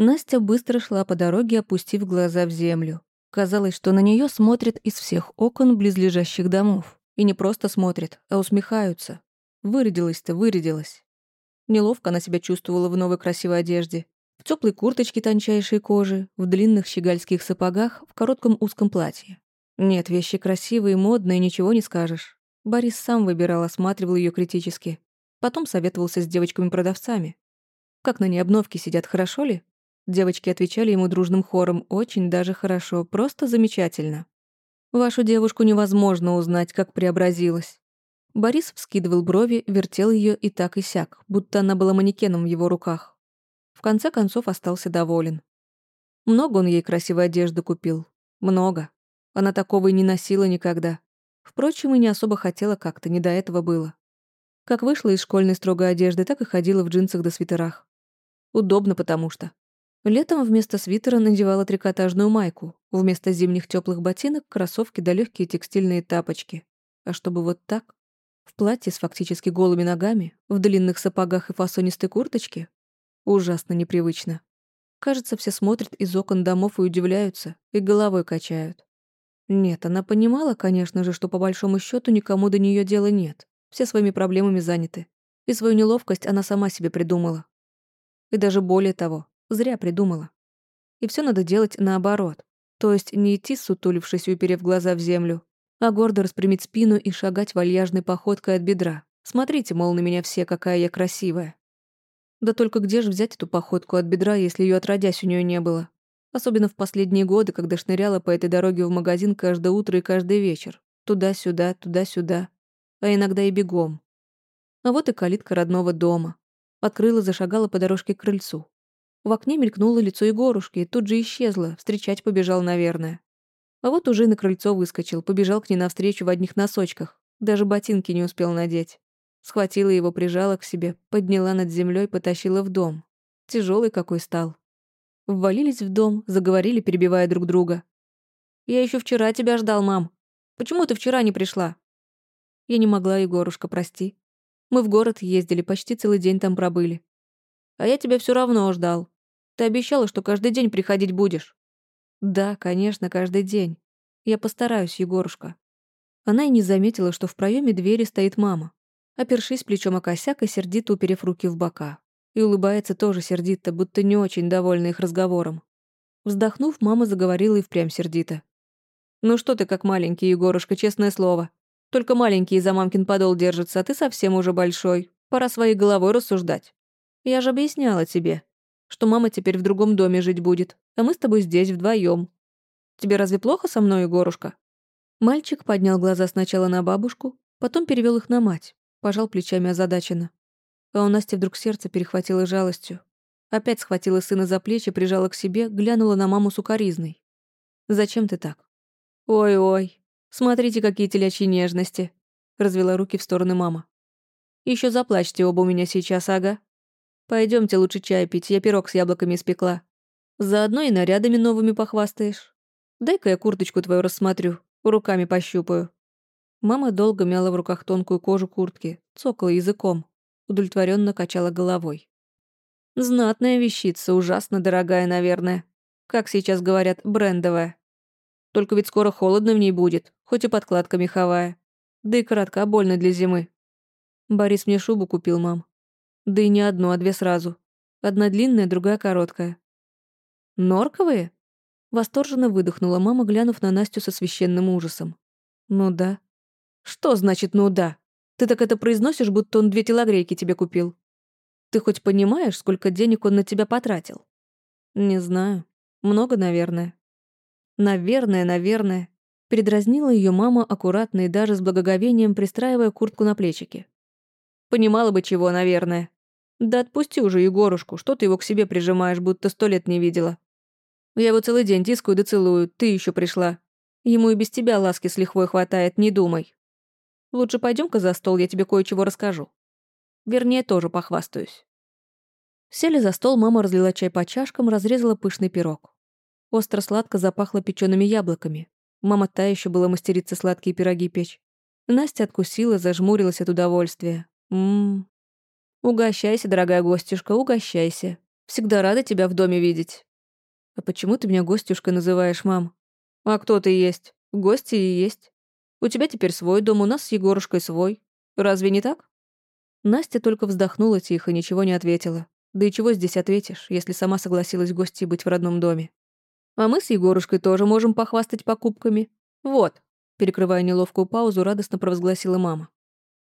Настя быстро шла по дороге, опустив глаза в землю. Казалось, что на нее смотрят из всех окон близлежащих домов. И не просто смотрят, а усмехаются. Вырядилась-то, вырядилась. Неловко она себя чувствовала в новой красивой одежде. В теплой курточке тончайшей кожи, в длинных щегольских сапогах, в коротком узком платье. Нет, вещи красивые, модные, ничего не скажешь. Борис сам выбирал, осматривал ее критически. Потом советовался с девочками-продавцами. Как на ней обновки сидят, хорошо ли? Девочки отвечали ему дружным хором «очень даже хорошо, просто замечательно». Вашу девушку невозможно узнать, как преобразилась. Борис вскидывал брови, вертел ее и так и сяк, будто она была манекеном в его руках. В конце концов остался доволен. Много он ей красивой одежды купил. Много. Она такого и не носила никогда. Впрочем, и не особо хотела как-то, не до этого было. Как вышла из школьной строгой одежды, так и ходила в джинсах да свитерах. Удобно потому что. Летом вместо свитера надевала трикотажную майку, вместо зимних теплых ботинок — кроссовки да легкие текстильные тапочки. А чтобы вот так? В платье с фактически голыми ногами, в длинных сапогах и фасонистой курточке? Ужасно непривычно. Кажется, все смотрят из окон домов и удивляются, и головой качают. Нет, она понимала, конечно же, что по большому счету никому до нее дела нет. Все своими проблемами заняты. И свою неловкость она сама себе придумала. И даже более того, Зря придумала. И все надо делать наоборот. То есть не идти, сутулившись и уперев глаза в землю, а гордо распрямить спину и шагать вальяжной походкой от бедра. Смотрите, мол, на меня все, какая я красивая. Да только где же взять эту походку от бедра, если ее отродясь у нее не было? Особенно в последние годы, когда шныряла по этой дороге в магазин каждое утро и каждый вечер. Туда-сюда, туда-сюда. А иногда и бегом. А вот и калитка родного дома. Открыла, зашагала по дорожке к крыльцу. В окне мелькнуло лицо Егорушки и тут же исчезло, встречать побежал, наверное. А вот уже на крыльцо выскочил, побежал к ней навстречу в одних носочках. Даже ботинки не успел надеть. Схватила его, прижала к себе, подняла над землей, потащила в дом. Тяжелый какой стал. Ввалились в дом, заговорили, перебивая друг друга. «Я еще вчера тебя ждал, мам. Почему ты вчера не пришла?» Я не могла, Егорушка, прости. Мы в город ездили, почти целый день там пробыли. А я тебя все равно ждал. Ты обещала, что каждый день приходить будешь». «Да, конечно, каждый день. Я постараюсь, Егорушка». Она и не заметила, что в проеме двери стоит мама, опершись плечом о косяк и сердито уперев руки в бока. И улыбается тоже сердито, будто не очень довольна их разговором. Вздохнув, мама заговорила и впрямь сердито. «Ну что ты как маленький, Егорушка, честное слово. Только маленький за мамкин подол держится, а ты совсем уже большой. Пора своей головой рассуждать. Я же объясняла тебе, что мама теперь в другом доме жить будет, а мы с тобой здесь вдвоем. Тебе разве плохо со мной, Егорушка?» Мальчик поднял глаза сначала на бабушку, потом перевел их на мать, пожал плечами озадаченно. А у Насти вдруг сердце перехватило жалостью. Опять схватила сына за плечи, прижала к себе, глянула на маму сукоризной. «Зачем ты так?» «Ой-ой, смотрите, какие телячьи нежности!» Развела руки в стороны мама. Еще заплачьте оба у меня сейчас, ага. Пойдемте лучше чай пить, я пирог с яблоками испекла. Заодно и нарядами новыми похвастаешь. Дай-ка я курточку твою рассмотрю, руками пощупаю». Мама долго мяла в руках тонкую кожу куртки, цокала языком, удовлетворенно качала головой. «Знатная вещица, ужасно дорогая, наверное. Как сейчас говорят, брендовая. Только ведь скоро холодно в ней будет, хоть и подкладка меховая. Да и коротка больно для зимы. Борис мне шубу купил, мам. Да и не одну, а две сразу. Одна длинная, другая короткая. «Норковые?» Восторженно выдохнула мама, глянув на Настю со священным ужасом. «Ну да». «Что значит «ну да»? Ты так это произносишь, будто он две телогрейки тебе купил. Ты хоть понимаешь, сколько денег он на тебя потратил?» «Не знаю. Много, наверное». «Наверное, наверное». Передразнила ее мама аккуратно и даже с благоговением пристраивая куртку на плечики. «Понимала бы чего, наверное. «Да отпусти уже Егорушку, что ты его к себе прижимаешь, будто сто лет не видела. Я его целый день тискаю да целую, ты еще пришла. Ему и без тебя ласки с лихвой хватает, не думай. Лучше пойдем-ка за стол, я тебе кое-чего расскажу. Вернее, тоже похвастаюсь». Сели за стол, мама разлила чай по чашкам, разрезала пышный пирог. Остро-сладко запахло печеными яблоками. Мама та еще была мастерица сладкие пироги печь. Настя откусила, зажмурилась от удовольствия. Ммм, «Угощайся, дорогая гостюшка, угощайся. Всегда рада тебя в доме видеть. А почему ты меня гостюшкой называешь, мам? А кто ты есть? Гости и есть. У тебя теперь свой дом, у нас с Егорушкой свой. Разве не так? Настя только вздохнула тихо, ничего не ответила. Да и чего здесь ответишь, если сама согласилась гости быть в родном доме? А мы с Егорушкой тоже можем похвастать покупками. Вот, перекрывая неловкую паузу, радостно провозгласила мама.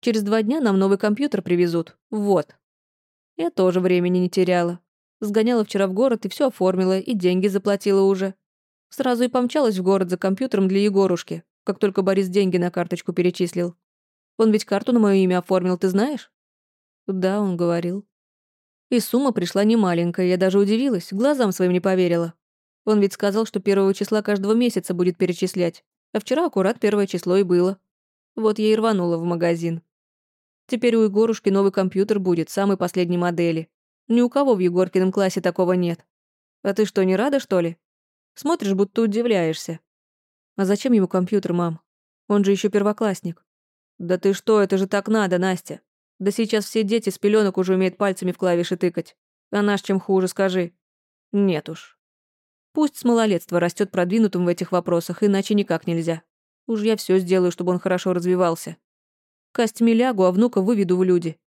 Через два дня нам новый компьютер привезут. Вот. Я тоже времени не теряла. Сгоняла вчера в город и все оформила, и деньги заплатила уже. Сразу и помчалась в город за компьютером для Егорушки, как только Борис деньги на карточку перечислил. Он ведь карту на мое имя оформил, ты знаешь? Да, он говорил. И сумма пришла немаленькая, я даже удивилась, глазам своим не поверила. Он ведь сказал, что первого числа каждого месяца будет перечислять, а вчера аккурат первое число и было. Вот я и рванула в магазин. Теперь у Егорушки новый компьютер будет, самой последней модели. Ни у кого в Егоркином классе такого нет. А ты что, не рада, что ли? Смотришь, будто удивляешься. А зачем ему компьютер, мам? Он же еще первоклассник. Да ты что, это же так надо, Настя. Да сейчас все дети с пеленок уже умеют пальцами в клавиши тыкать. А наш чем хуже, скажи. Нет уж. Пусть с малолетства растет продвинутым в этих вопросах, иначе никак нельзя. Уж я все сделаю, чтобы он хорошо развивался. Костьми лягу, а внука выведу в люди.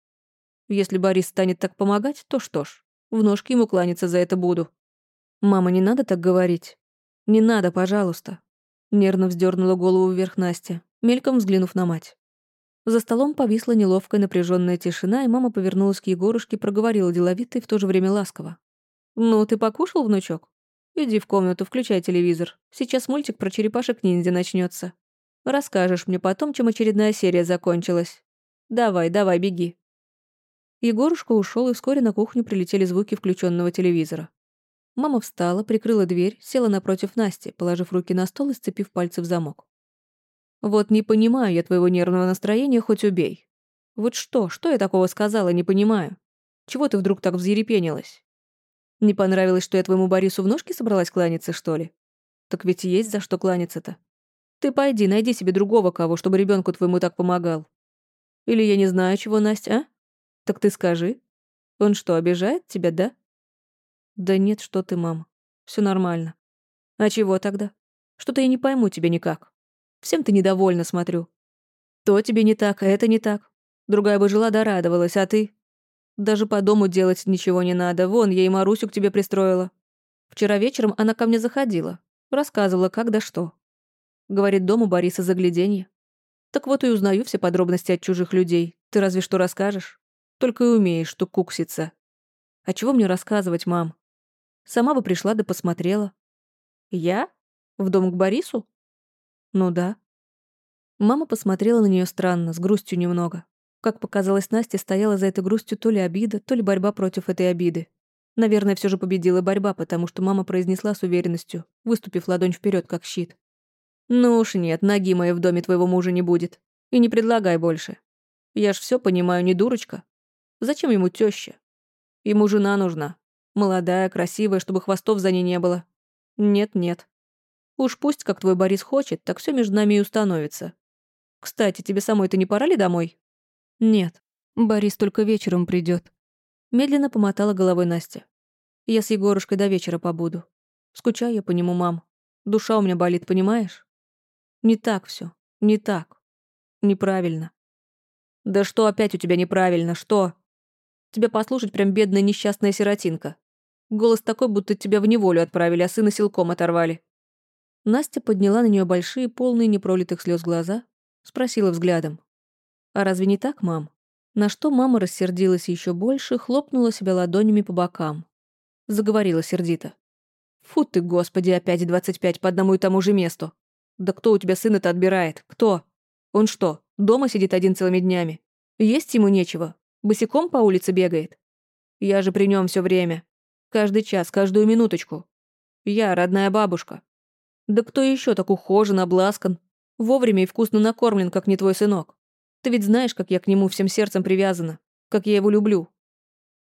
Если Борис станет так помогать, то что ж, в ножки ему кланяться за это буду. Мама, не надо так говорить. Не надо, пожалуйста. Нервно вздернула голову вверх Настя, мельком взглянув на мать. За столом повисла неловкая напряженная тишина, и мама повернулась к Егорушке проговорила деловито и в то же время ласково. «Ну, ты покушал, внучок? Иди в комнату, включай телевизор. Сейчас мультик про черепашек-ниндзя начнется. Расскажешь мне потом, чем очередная серия закончилась. Давай, давай, беги». Егорушка ушел, и вскоре на кухню прилетели звуки включенного телевизора. Мама встала, прикрыла дверь, села напротив Насти, положив руки на стол и сцепив пальцы в замок. Вот не понимаю я твоего нервного настроения, хоть убей. Вот что, что я такого сказала, не понимаю. Чего ты вдруг так взъерепенилась? Не понравилось, что я твоему Борису в ножки собралась кланяться, что ли? Так ведь есть за что кланяться-то. Ты пойди, найди себе другого кого, чтобы ребенку твоему так помогал. Или я не знаю чего, Настя, а? Так ты скажи. Он что, обижает тебя, да? Да нет, что ты, мама. Все нормально. А чего тогда? Что-то я не пойму тебя никак. Всем ты недовольна, смотрю. То тебе не так, это не так. Другая бы жила да радовалась, а ты... Даже по дому делать ничего не надо. Вон, я и Марусю к тебе пристроила. Вчера вечером она ко мне заходила. Рассказывала, как да что. Говорит, дом у Бориса загляденье. Так вот и узнаю все подробности от чужих людей. Ты разве что расскажешь. Только и умеешь, что кукситься. А чего мне рассказывать, мам? Сама бы пришла да посмотрела. Я? В дом к Борису? Ну да. Мама посмотрела на нее странно, с грустью немного. Как показалось, Настя стояла за этой грустью то ли обида, то ли борьба против этой обиды. Наверное, все же победила борьба, потому что мама произнесла с уверенностью, выступив ладонь вперед как щит. «Ну уж нет, ноги моей в доме твоего мужа не будет. И не предлагай больше. Я ж все понимаю, не дурочка. Зачем ему теща? Ему жена нужна. Молодая, красивая, чтобы хвостов за ней не было. Нет-нет. Уж пусть, как твой Борис хочет, так все между нами и установится. Кстати, тебе самой-то не пора ли домой? Нет. Борис только вечером придет. Медленно помотала головой Настя. Я с Егорушкой до вечера побуду. Скучаю я по нему, мам. Душа у меня болит, понимаешь? Не так все, Не так. Неправильно. Да что опять у тебя неправильно? Что? Тебя послушать прям бедная несчастная сиротинка. Голос такой, будто тебя в неволю отправили, а сына силком оторвали. Настя подняла на нее большие, полные непролитых слез глаза, спросила взглядом. «А разве не так, мам?» На что мама рассердилась еще больше, хлопнула себя ладонями по бокам. Заговорила сердито. «Фу ты, господи, опять двадцать пять по одному и тому же месту. Да кто у тебя сына-то отбирает? Кто? Он что, дома сидит один целыми днями? Есть ему нечего? Босиком по улице бегает? Я же при нем все время. Каждый час, каждую минуточку. Я родная бабушка. Да кто еще так ухожен, обласкан, вовремя и вкусно накормлен, как не твой сынок? Ты ведь знаешь, как я к нему всем сердцем привязана, как я его люблю.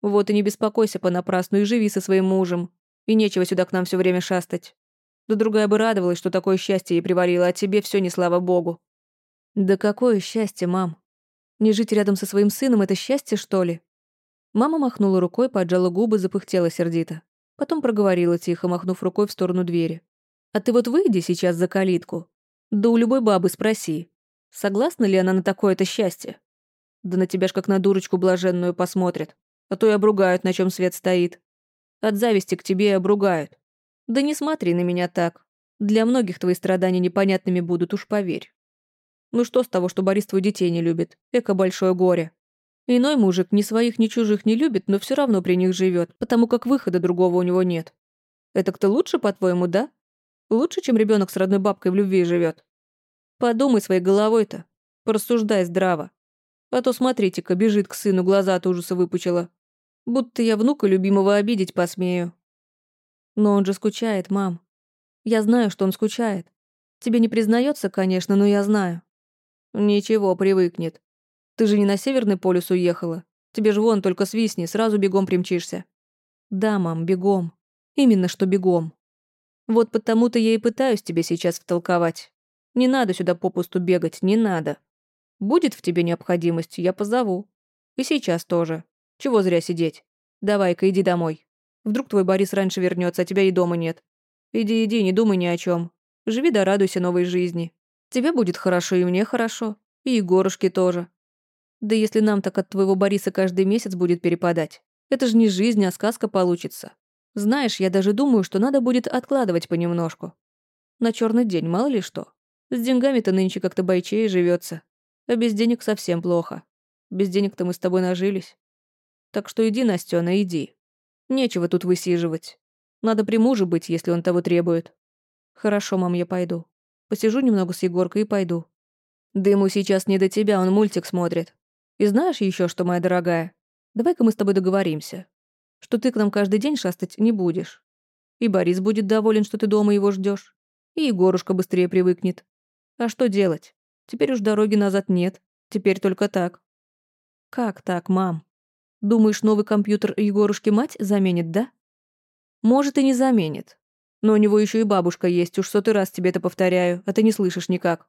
Вот и не беспокойся понапрасну и живи со своим мужем. И нечего сюда к нам все время шастать. Да другая бы радовалась, что такое счастье ей привалило, а тебе все не слава богу. Да какое счастье, мам? Не жить рядом со своим сыном — это счастье, что ли? Мама махнула рукой, поджала губы, запыхтела сердито. Потом проговорила тихо, махнув рукой в сторону двери. «А ты вот выйди сейчас за калитку. Да у любой бабы спроси, согласна ли она на такое-то счастье? Да на тебя ж как на дурочку блаженную посмотрят, а то и обругают, на чем свет стоит. От зависти к тебе и обругают. Да не смотри на меня так. Для многих твои страдания непонятными будут, уж поверь. Ну что с того, что Борис твой детей не любит? Эко большое горе. Иной мужик ни своих, ни чужих не любит, но все равно при них живет, потому как выхода другого у него нет. Это кто лучше, по-твоему, да? Лучше, чем ребенок с родной бабкой в любви живет. Подумай своей головой-то. Порассуждай здраво. А то смотрите-ка, бежит к сыну, глаза от ужаса выпучила. Будто я внука любимого обидеть посмею. Но он же скучает, мам. Я знаю, что он скучает. Тебе не признается, конечно, но я знаю. Ничего, привыкнет. Ты же не на Северный полюс уехала. Тебе же вон только свистни, сразу бегом примчишься. Да, мам, бегом. Именно что бегом. Вот потому-то я и пытаюсь тебе сейчас втолковать. Не надо сюда попусту бегать, не надо. Будет в тебе необходимость, я позову. И сейчас тоже. Чего зря сидеть? Давай-ка иди домой. Вдруг твой Борис раньше вернется, а тебя и дома нет. Иди, иди, не думай ни о чем. Живи да радуйся новой жизни. Тебе будет хорошо, и мне хорошо. И Егорушке тоже. Да если нам так от твоего Бориса каждый месяц будет перепадать. Это же не жизнь, а сказка получится. Знаешь, я даже думаю, что надо будет откладывать понемножку. На черный день, мало ли что. С деньгами-то нынче как-то бойчее живется. А без денег совсем плохо. Без денег-то мы с тобой нажились. Так что иди, Настёна, иди. Нечего тут высиживать. Надо при муже быть, если он того требует. Хорошо, мам, я пойду. Посижу немного с Егоркой и пойду. Да ему сейчас не до тебя, он мультик смотрит. И знаешь еще что, моя дорогая? Давай-ка мы с тобой договоримся, что ты к нам каждый день шастать не будешь. И Борис будет доволен, что ты дома его ждешь, и Егорушка быстрее привыкнет. А что делать? Теперь уж дороги назад нет, теперь только так. Как так, мам? Думаешь, новый компьютер Егорушки мать заменит, да? Может, и не заменит. Но у него еще и бабушка есть, уж сотый раз тебе это повторяю, а ты не слышишь никак.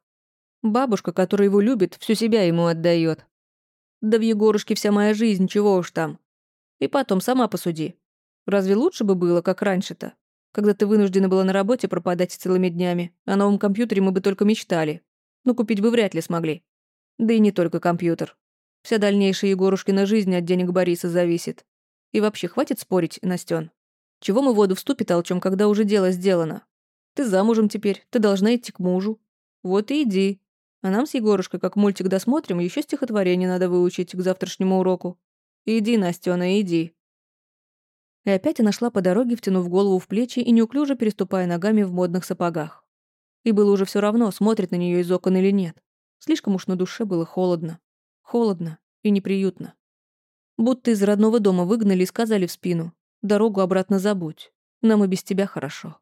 Бабушка, которая его любит, всю себя ему отдает. Да в Егорушке вся моя жизнь, чего уж там. И потом, сама посуди. Разве лучше бы было, как раньше-то? Когда ты вынуждена была на работе пропадать целыми днями, о новом компьютере мы бы только мечтали. Но купить бы вряд ли смогли. Да и не только компьютер. Вся дальнейшая Егорушкина жизнь от денег Бориса зависит. И вообще, хватит спорить, Настен. Чего мы воду в ступе толчем, когда уже дело сделано? Ты замужем теперь, ты должна идти к мужу. Вот и иди. А нам с Егорушкой, как мультик досмотрим, еще стихотворение надо выучить к завтрашнему уроку. Иди, Настена, иди. И опять она шла по дороге, втянув голову в плечи и неуклюже переступая ногами в модных сапогах. И было уже все равно, смотрит на нее из окон или нет. Слишком уж на душе было холодно. Холодно и неприютно. Будто из родного дома выгнали и сказали в спину. Дорогу обратно забудь. Нам и без тебя хорошо.